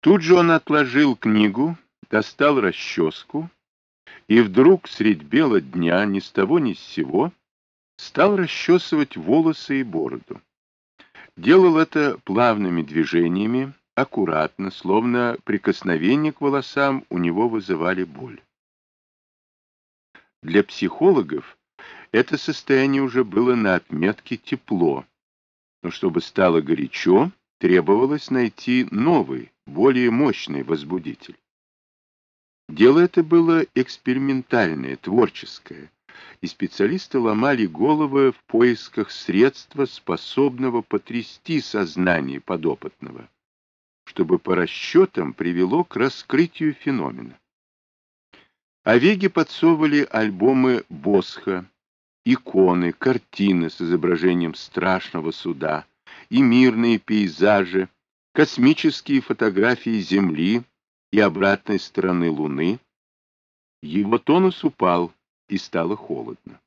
Тут же он отложил книгу, достал расческу и вдруг средь бела дня ни с того ни с сего стал расчесывать волосы и бороду. Делал это плавными движениями, аккуратно, словно прикосновение к волосам у него вызывали боль. Для психологов это состояние уже было на отметке тепло, но чтобы стало горячо, требовалось найти новый, более мощный возбудитель. Дело это было экспериментальное, творческое, и специалисты ломали головы в поисках средства, способного потрясти сознание подопытного, чтобы по расчетам привело к раскрытию феномена. Овеги подсовывали альбомы Босха, иконы, картины с изображением страшного суда и мирные пейзажи, космические фотографии Земли и обратной стороны Луны. Его тонус упал, и стало холодно.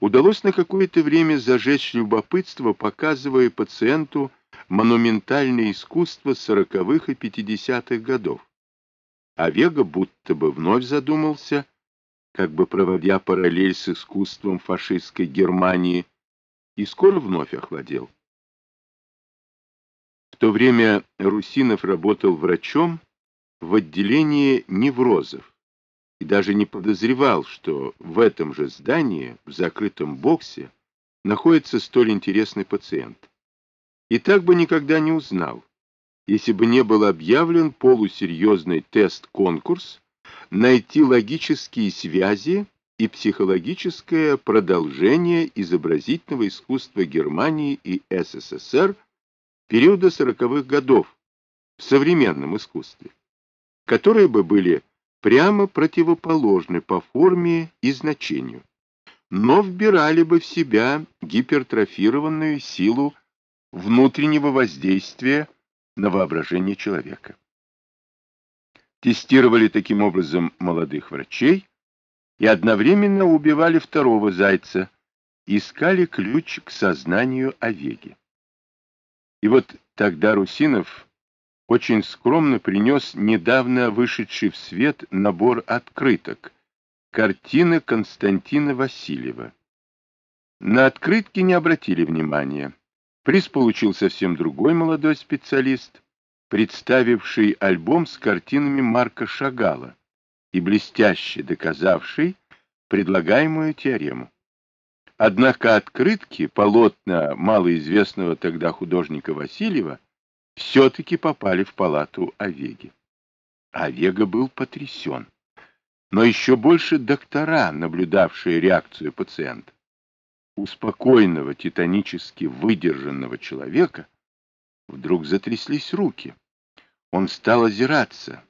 Удалось на какое-то время зажечь любопытство, показывая пациенту монументальное искусство сороковых и пятидесятых годов. А Вега будто бы вновь задумался, как бы проводя параллель с искусством фашистской Германии, и скоро вновь охладел. То время Русинов работал врачом в отделении неврозов и даже не подозревал, что в этом же здании, в закрытом боксе, находится столь интересный пациент. И так бы никогда не узнал, если бы не был объявлен полусерьезный тест-конкурс найти логические связи и психологическое продолжение изобразительного искусства Германии и СССР периода сороковых годов в современном искусстве, которые бы были прямо противоположны по форме и значению, но вбирали бы в себя гипертрофированную силу внутреннего воздействия на воображение человека. Тестировали таким образом молодых врачей и одновременно убивали второго зайца, искали ключ к сознанию Овеги. И вот тогда Русинов очень скромно принес недавно вышедший в свет набор открыток картины Константина Васильева. На открытки не обратили внимания. Приз получил совсем другой молодой специалист, представивший альбом с картинами Марка Шагала и блестяще доказавший предлагаемую теорему. Однако открытки, полотна малоизвестного тогда художника Васильева, все-таки попали в палату Овеги. Овега был потрясен, но еще больше доктора, наблюдавшие реакцию пациента. У спокойного, титанически выдержанного человека вдруг затряслись руки. Он стал озираться,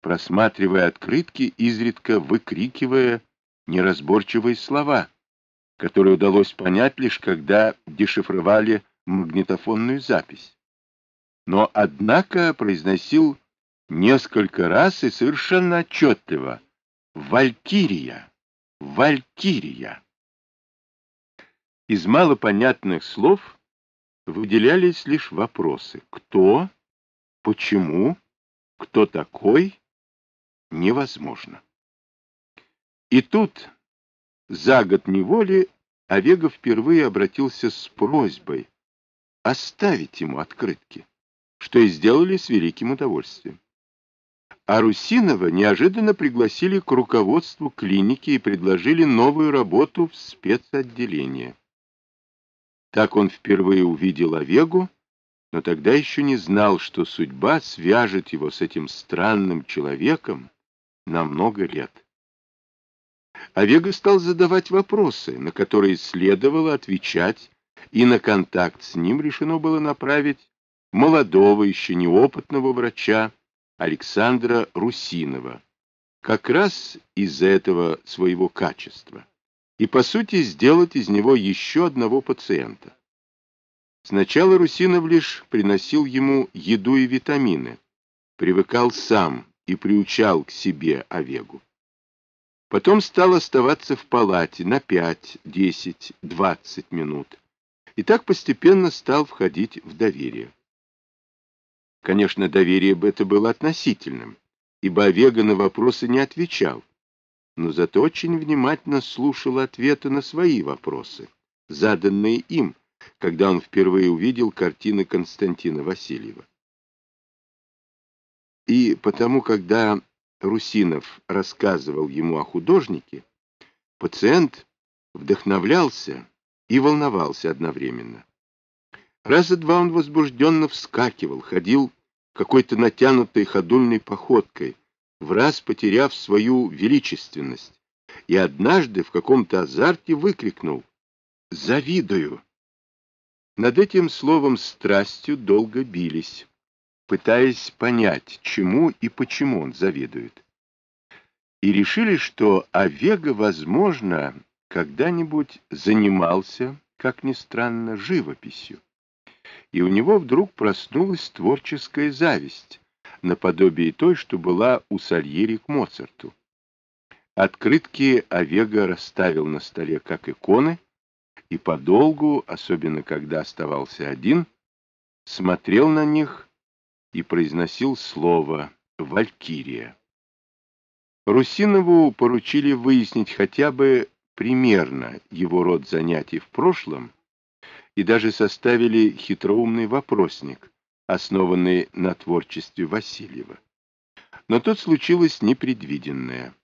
просматривая открытки, изредка выкрикивая неразборчивые слова которые удалось понять лишь когда дешифровали магнитофонную запись. Но, однако, произносил несколько раз и совершенно отчетливо «Валькирия! Валькирия!». Из малопонятных слов выделялись лишь вопросы «Кто?», «Почему?», «Кто такой?» Невозможно. И тут за год неволи Овега впервые обратился с просьбой оставить ему открытки, что и сделали с великим удовольствием. А Русинова неожиданно пригласили к руководству клиники и предложили новую работу в спецотделение. Так он впервые увидел Овегу, но тогда еще не знал, что судьба свяжет его с этим странным человеком на много лет. Овега стал задавать вопросы, на которые следовало отвечать, и на контакт с ним решено было направить молодого, еще неопытного врача Александра Русинова, как раз из-за этого своего качества, и, по сути, сделать из него еще одного пациента. Сначала Русинов лишь приносил ему еду и витамины, привыкал сам и приучал к себе Овегу. Потом стал оставаться в палате на 5, 10, 20 минут. И так постепенно стал входить в доверие. Конечно, доверие бы это было относительным, ибо Овега на вопросы не отвечал, но зато очень внимательно слушал ответы на свои вопросы, заданные им, когда он впервые увидел картины Константина Васильева. И потому, когда Русинов рассказывал ему о художнике, пациент вдохновлялся и волновался одновременно. Раза два он возбужденно вскакивал, ходил какой-то натянутой ходульной походкой, в раз потеряв свою величественность, и однажды в каком-то азарте выкрикнул «Завидую!». Над этим словом страстью долго бились, пытаясь понять, чему и почему он завидует. И решили, что Овега, возможно, когда-нибудь занимался, как ни странно, живописью. И у него вдруг проснулась творческая зависть, наподобие той, что была у Сальери к Моцарту. Открытки Овега расставил на столе как иконы, и подолгу, особенно когда оставался один, смотрел на них и произносил слово «Валькирия». Русинову поручили выяснить хотя бы примерно его род занятий в прошлом и даже составили хитроумный вопросник, основанный на творчестве Васильева. Но тут случилось непредвиденное.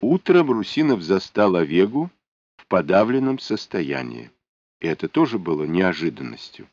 Утром Русинов застал Овегу в подавленном состоянии. И это тоже было неожиданностью.